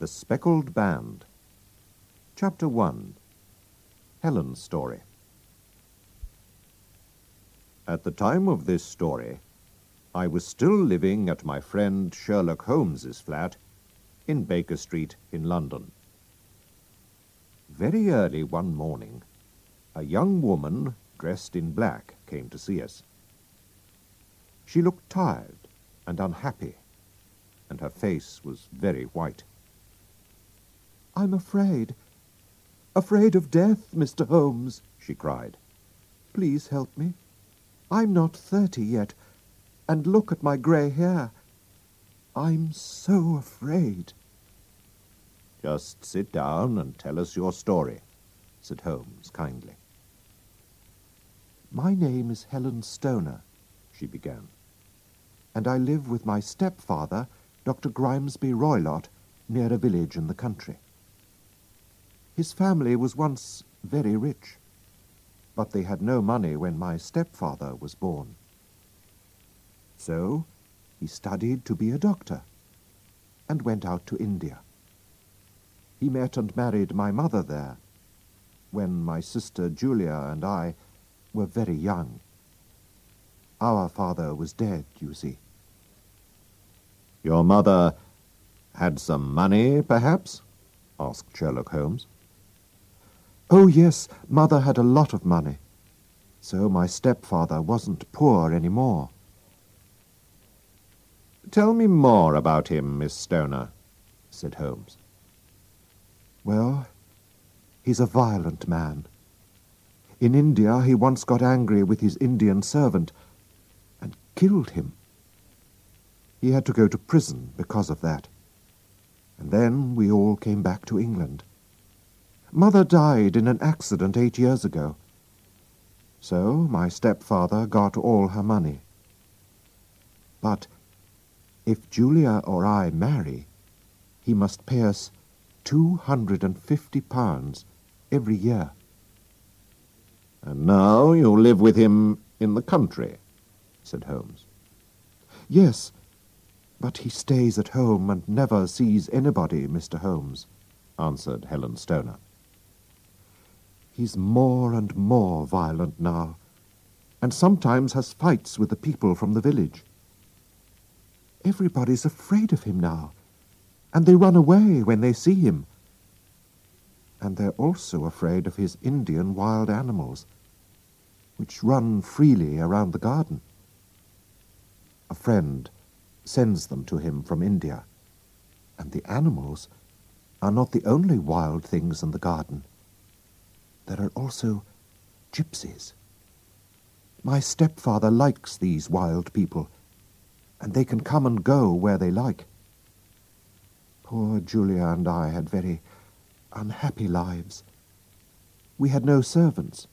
The Speckled Band. Chapter 1 Helen's Story. At the time of this story, I was still living at my friend Sherlock Holmes's flat in Baker Street in London. Very early one morning, a young woman dressed in black came to see us. She looked tired and unhappy, and her face was very white. I'm afraid. Afraid of death, Mr. Holmes, she cried. Please help me. I'm not thirty yet, and look at my grey hair. I'm so afraid. Just sit down and tell us your story, said Holmes kindly. My name is Helen Stoner, she began, and I live with my stepfather, Dr. Grimesby Roylott, near a village in the country. His family was once very rich, but they had no money when my stepfather was born. So he studied to be a doctor and went out to India. He met and married my mother there when my sister Julia and I were very young. Our father was dead, you see. Your mother had some money, perhaps? asked Sherlock Holmes. Oh, yes, Mother had a lot of money. So my stepfather wasn't poor any more. Tell me more about him, Miss Stoner, said Holmes. Well, he's a violent man. In India, he once got angry with his Indian servant and killed him. He had to go to prison because of that. And then we all came back to England. Mother died in an accident eight years ago. So my stepfather got all her money. But if Julia or I marry, he must pay us two hundred and fifty pounds every year. And now you live with him in the country, said Holmes. Yes, but he stays at home and never sees anybody, Mr. Holmes, answered Helen Stoner. He's more and more violent now, and sometimes has fights with the people from the village. Everybody's afraid of him now, and they run away when they see him. And they're also afraid of his Indian wild animals, which run freely around the garden. A friend sends them to him from India, and the animals are not the only wild things in the garden there are also gypsies. My stepfather likes these wild people, and they can come and go where they like. Poor Julia and I had very unhappy lives. We had no servants.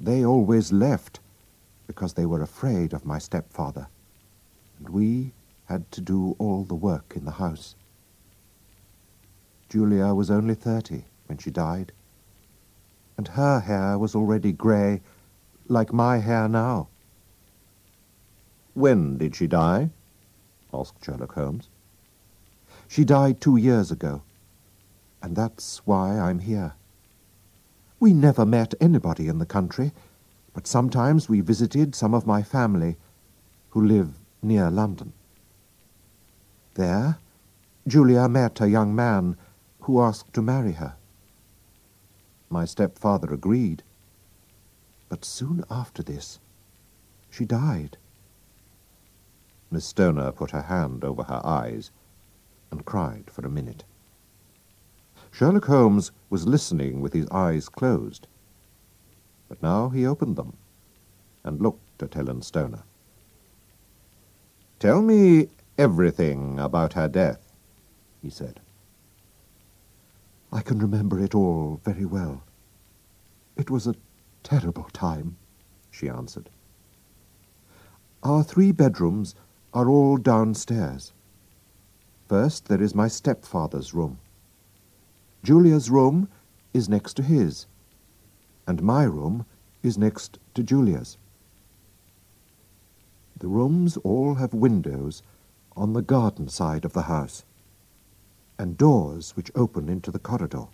They always left because they were afraid of my stepfather, and we had to do all the work in the house. Julia was only thirty when she died and her hair was already grey, like my hair now. When did she die? asked Sherlock Holmes. She died two years ago, and that's why I'm here. We never met anybody in the country, but sometimes we visited some of my family who live near London. There, Julia met a young man who asked to marry her. My stepfather agreed. But soon after this, she died. Miss Stoner put her hand over her eyes and cried for a minute. Sherlock Holmes was listening with his eyes closed, but now he opened them and looked at Helen Stoner. Tell me everything about her death, he said. I can remember it all very well. It was a terrible time, she answered. Our three bedrooms are all downstairs. First, there is my stepfather's room. Julia's room is next to his, and my room is next to Julia's. The rooms all have windows on the garden side of the house. And doors which open into the corridor.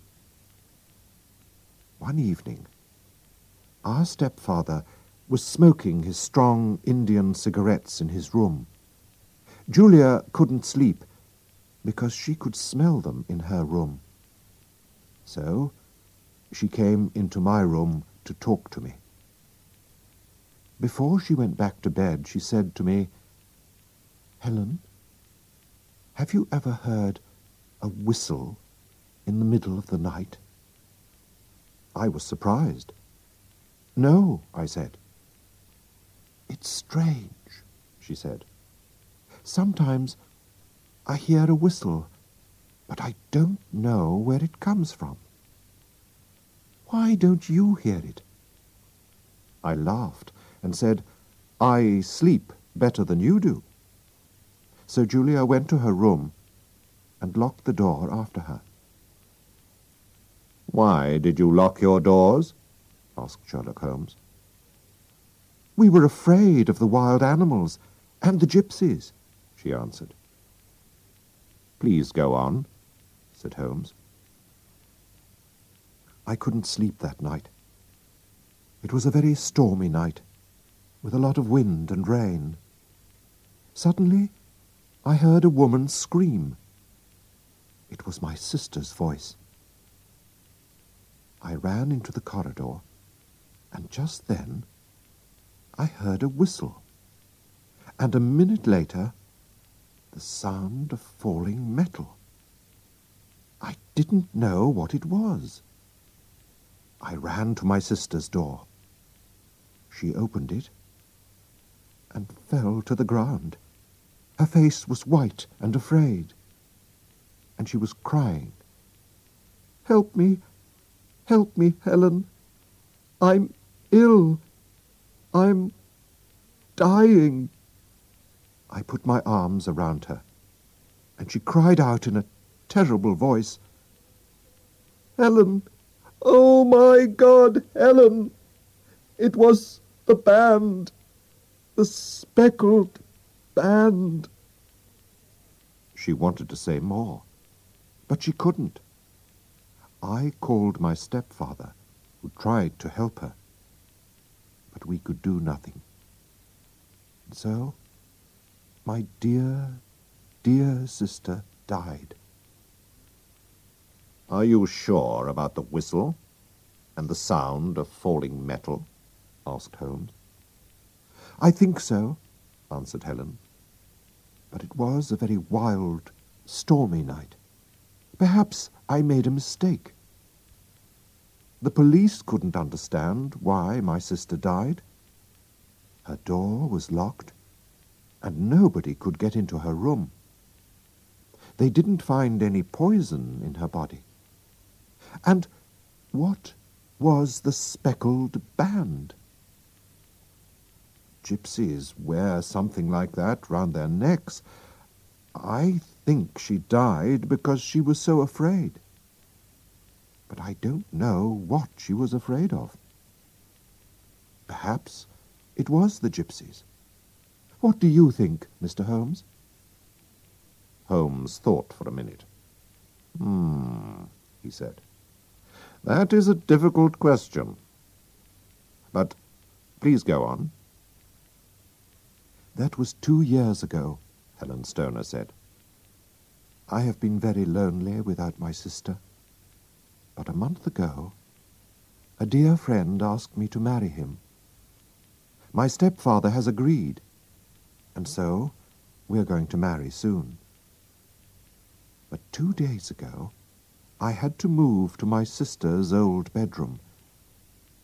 One evening, our stepfather was smoking his strong Indian cigarettes in his room. Julia couldn't sleep because she could smell them in her room. So she came into my room to talk to me. Before she went back to bed, she said to me, Helen, have you ever heard a whistle in the middle of the night? I was surprised. No, I said. It's strange, she said. Sometimes I hear a whistle, but I don't know where it comes from. Why don't you hear it? I laughed and said, I sleep better than you do. So Julia went to her room and locked the door after her. Why did you lock your doors? asked Sherlock Holmes. We were afraid of the wild animals and the gypsies, she answered. Please go on, said Holmes. I couldn't sleep that night. It was a very stormy night, with a lot of wind and rain. Suddenly, I heard a woman scream. It was my sister's voice. I ran into the corridor, and just then I heard a whistle, and a minute later the sound of falling metal. I didn't know what it was. I ran to my sister's door. She opened it and fell to the ground. Her face was white and afraid, and she was crying. Help me, help me, Helen. I'm ill. I'm dying. I put my arms around her, and she cried out in a terrible voice, Helen! Oh, my God, Helen! It was the band, the speckled band. She wanted to say more, but she couldn't. I called my stepfather, who tried to help her, but we could do nothing. And so my dear, dear sister died. Are you sure about the whistle and the sound of falling metal? asked Holmes. I think so, answered Helen. But it was a very wild, stormy night. Perhaps I made a mistake. The police couldn't understand why my sister died. Her door was locked, and nobody could get into her room. They didn't find any poison in her body. And what was the speckled band? Gypsies wear something like that round their necks. I think she died because she was so afraid. But I don't know what she was afraid of. Perhaps it was the gypsies. What do you think, Mr. Holmes? Holmes thought for a minute. Hmm, he said. That is a difficult question. But please go on. That was two years ago, Helen Stoner said. I have been very lonely without my sister. But a month ago, a dear friend asked me to marry him. My stepfather has agreed, and so we're going to marry soon. But two days ago, I had to move to my sister's old bedroom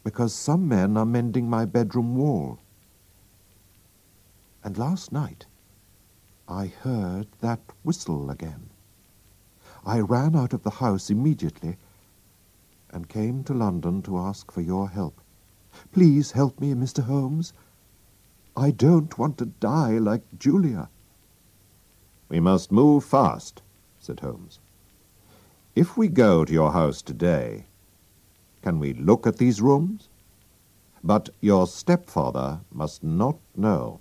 because some men are mending my bedroom wall. And last night, I heard that whistle again. I ran out of the house immediately and came to London to ask for your help. Please help me, Mr. Holmes. I don't want to die like Julia. We must move fast, said Holmes. If we go to your house today, can we look at these rooms? But your stepfather must not know.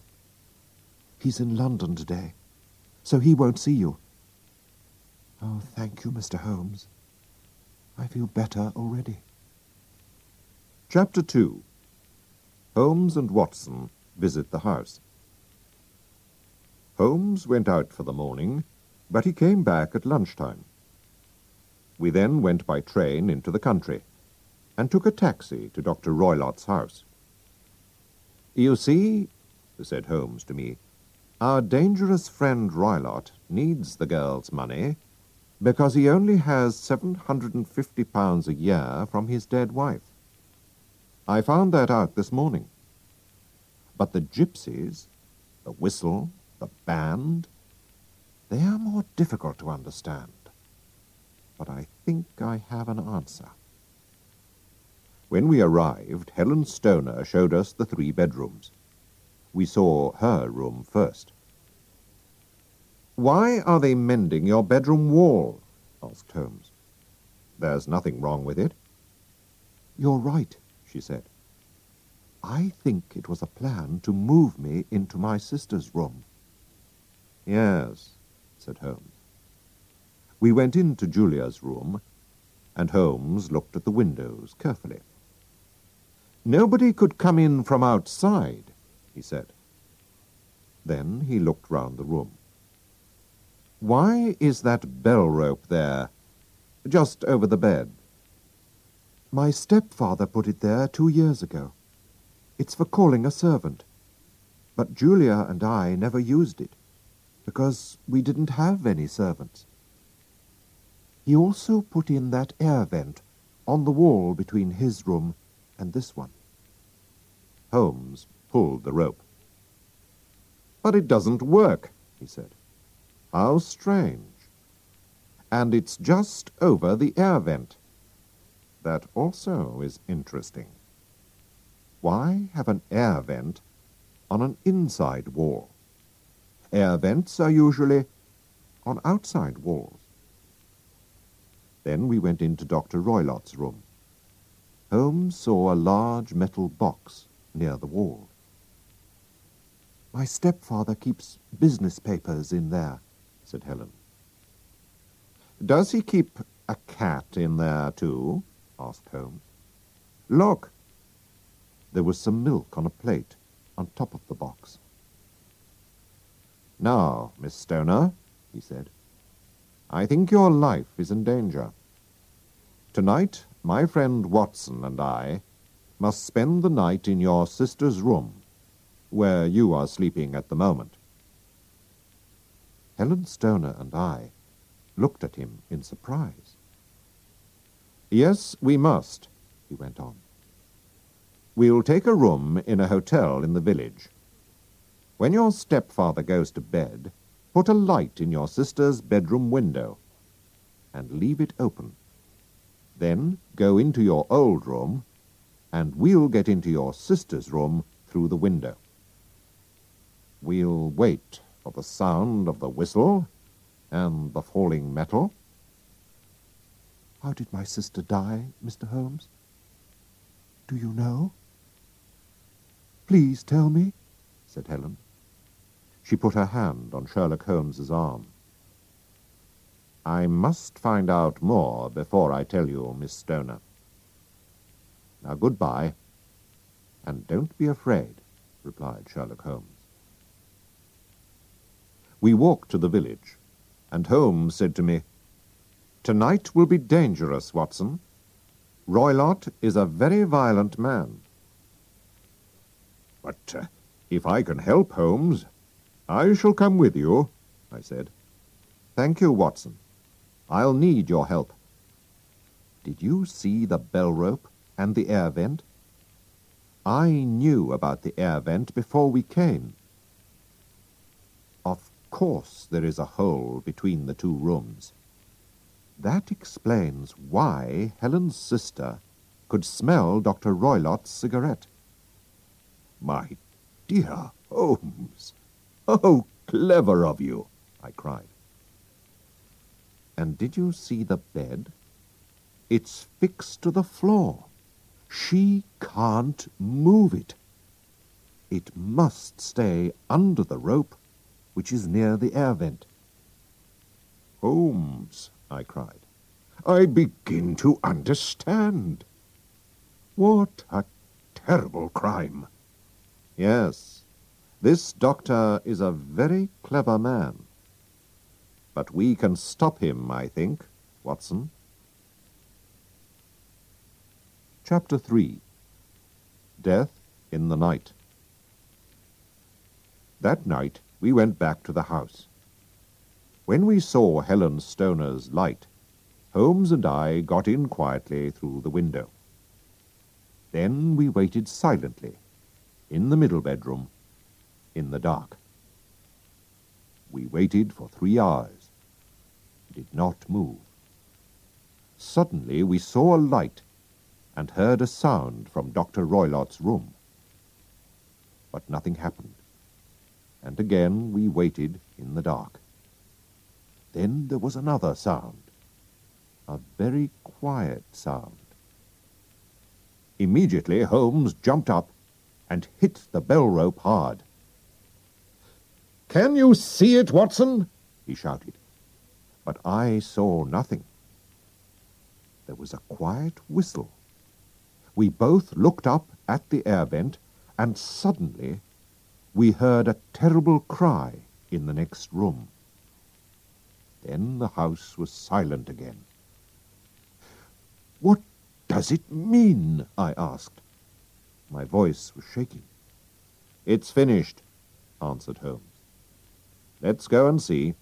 He's in London today, so he won't see you. Oh, thank you, Mr. Holmes. I feel better already. Chapter 2 Holmes and Watson visit the house. Holmes went out for the morning, but he came back at lunchtime. We then went by train into the country and took a taxi to Dr. Roylott's house. You see, said Holmes to me, our dangerous friend Roylott needs the girl's money because he only has £750 a year from his dead wife. I found that out this morning. But the gypsies, the whistle, the band, they are more difficult to understand. But I think I have an answer. When we arrived, Helen Stoner showed us the three bedrooms. We saw her room first. Why are they mending your bedroom wall? asked Holmes. There's nothing wrong with it. You're right, she said. I think it was a plan to move me into my sister's room. Yes, said Holmes. We went into Julia's room, and Holmes looked at the windows carefully. Nobody could come in from outside, he said. Then he looked round the room. Why is that bell rope there, just over the bed? My stepfather put it there two years ago. It's for calling a servant. But Julia and I never used it, because we didn't have any servants. He also put in that air vent on the wall between his room and this one. Holmes pulled the rope. But it doesn't work, he said. How strange. And it's just over the air vent. That also is interesting. Why have an air vent on an inside wall? Air vents are usually on outside walls. Then we went into Dr. Roylott's room. Holmes saw a large metal box near the wall. My stepfather keeps business papers in there, said Helen. Does he keep a cat in there, too? asked Holmes. Look! There was some milk on a plate on top of the box. Now, Miss Stoner, he said, I think your life is in danger. Tonight, my friend Watson and I must spend the night in your sister's room, where you are sleeping at the moment. Helen Stoner and I looked at him in surprise. Yes, we must, he went on. We'll take a room in a hotel in the village. When your stepfather goes to bed, put a light in your sister's bedroom window and leave it open. Then go into your old room and we'll get into your sister's room through the window. We'll wait for the sound of the whistle and the falling metal. How did my sister die, Mr. Holmes? Do you know? Please tell me, said Helen. She put her hand on Sherlock Holmes's arm. I must find out more before I tell you, Miss Stoner. Now, goodbye. And don't be afraid, replied Sherlock Holmes. We walked to the village, and Holmes said to me, Tonight will be dangerous, Watson. Roylott is a very violent man. But uh, if I can help, Holmes, I shall come with you, I said. Thank you, Watson. I'll need your help. Did you see the bell rope? and the air vent? I knew about the air vent before we came. Of course there is a hole between the two rooms. That explains why Helen's sister could smell Dr. Roylott's cigarette. My dear Holmes, how clever of you, I cried. And did you see the bed? It's fixed to the floor. She can't move it. It must stay under the rope, which is near the air vent. Holmes, I cried, I begin to understand. What a terrible crime. Yes, this doctor is a very clever man. But we can stop him, I think, Watson. Chapter 3 Death in the Night That night we went back to the house. When we saw Helen Stoner's light, Holmes and I got in quietly through the window. Then we waited silently, in the middle bedroom, in the dark. We waited for three hours. Did not move. Suddenly we saw a light and heard a sound from Dr. Roylott's room. But nothing happened. And again we waited in the dark. Then there was another sound. A very quiet sound. Immediately Holmes jumped up and hit the bell rope hard. Can you see it, Watson? he shouted. But I saw nothing. There was a quiet whistle. We both looked up at the air vent, and suddenly we heard a terrible cry in the next room. Then the house was silent again. What does it mean? I asked. My voice was shaking. It's finished, answered Holmes. Let's go and see.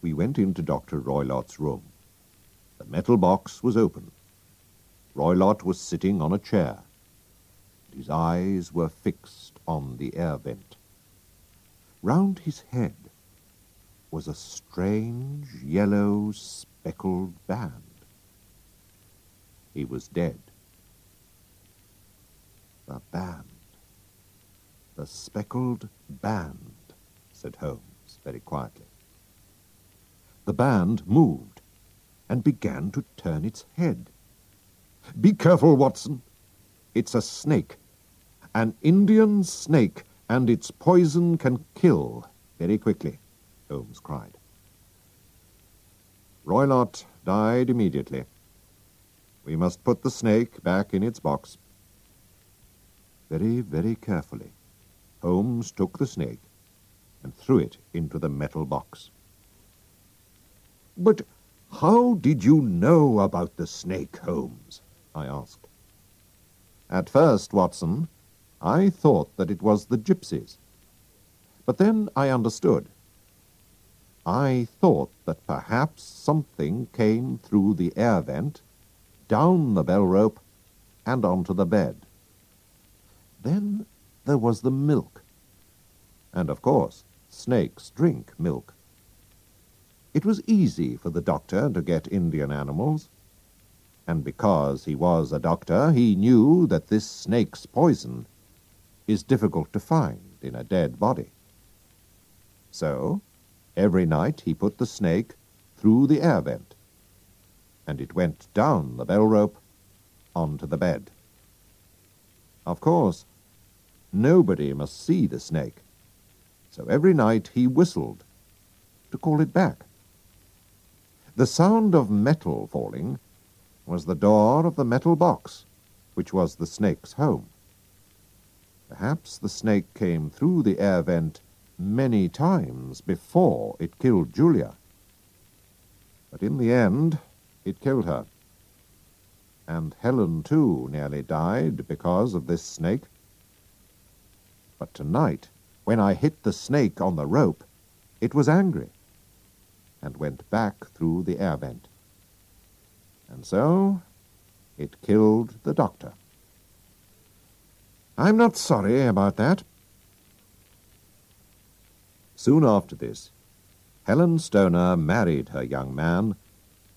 We went into Dr. Roylott's room. The metal box was open. Roylott was sitting on a chair. His eyes were fixed on the air vent. Round his head was a strange yellow speckled band. He was dead. The band. The speckled band, said Holmes very quietly. The band moved and began to turn its head. Be careful, Watson. It's a snake. An Indian snake, and its poison can kill very quickly, Holmes cried. Roylott died immediately. We must put the snake back in its box. Very, very carefully, Holmes took the snake and threw it into the metal box. But how did you know about the snake, Holmes? I asked. At first, Watson, I thought that it was the gypsies. But then I understood. I thought that perhaps something came through the air vent, down the bell rope, and onto the bed. Then there was the milk. And of course, snakes drink milk. It was easy for the doctor to get Indian animals, and because he was a doctor, he knew that this snake's poison is difficult to find in a dead body. So, every night he put the snake through the air vent, and it went down the bell rope onto the bed. Of course, nobody must see the snake, so every night he whistled to call it back. The sound of metal falling was the door of the metal box, which was the snake's home. Perhaps the snake came through the air vent many times before it killed Julia. But in the end, it killed her. And Helen, too, nearly died because of this snake. But tonight, when I hit the snake on the rope, it was angry and went back through the air vent. And so it killed the doctor. I'm not sorry about that. Soon after this, Helen Stoner married her young man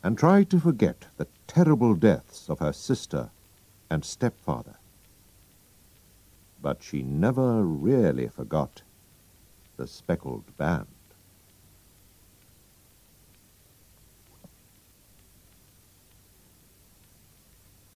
and tried to forget the terrible deaths of her sister and stepfather. But she never really forgot the speckled band.